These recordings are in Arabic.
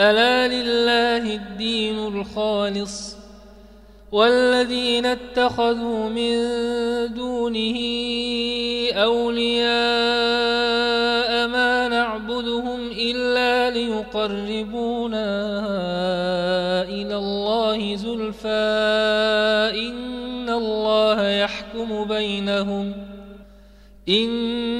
ألا لله الدين الخالص والذين اتخذوا من دونه أولياء ما نعبدهم إلا ليقربونا إلى الله زلفى إن الله يحكم بينهم إن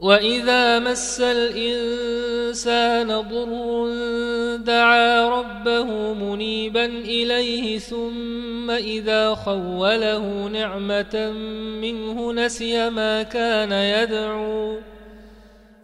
وإذا مس الإنسان ضر دعا ربه منيبا إليه ثم إذا خوله نعمة منه نسي ما كان يدعو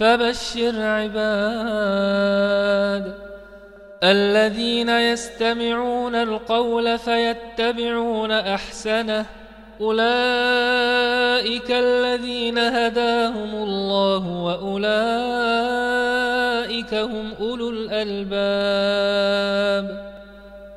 فبشر عباد الذين يستمعون القول فيتبعون أحسنه أولئك الذين هداهم الله وأولئك هم أولو الألباب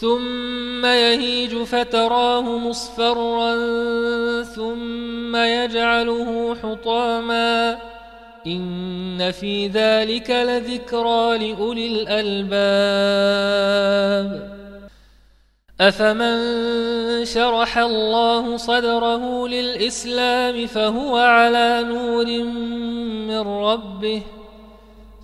ثم يهيج فتراه مصفرا ثم يجعله حطاما إن في ذلك لذكرى لأولي الألباب. أفمن شرح الله صدره للإسلام فهو على نور من ربه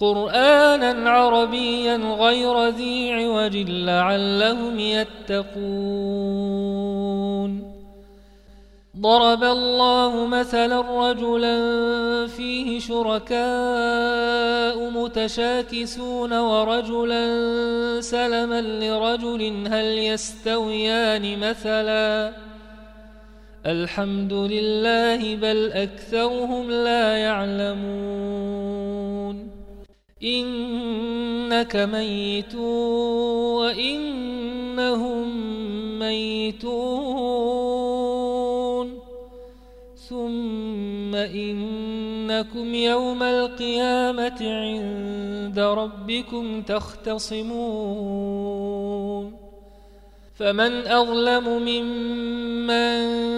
قرآنا عربيا غير ذي عوج لعلهم يتقون. ضرب الله مثلا رجلا فيه شركاء متشاكسون ورجلا سلما لرجل هل يستويان مثلا؟ الحمد لله بل أكثرهم لا يعلمون. إنك ميت وإنهم ميتون. ثم إنكم يوم القيامة عند ربكم تختصمون. فمن أظلم ممن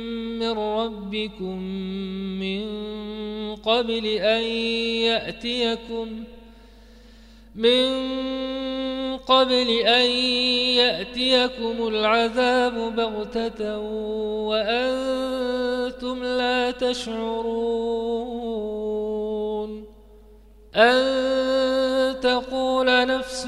من ربكم من قبل أن يأتيكم من قبل أن يأتيكم العذاب بغتة وأنتم لا تشعرون أن تقول نفس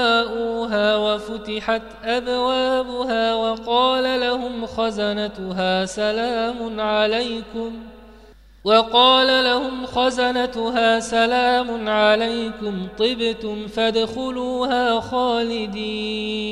جاءوها وفتحت أبوابها وقال لهم خزنتها سلام عليكم. وقال لهم خزنتها سلام عليكم طبتم فادخلوها خالدين.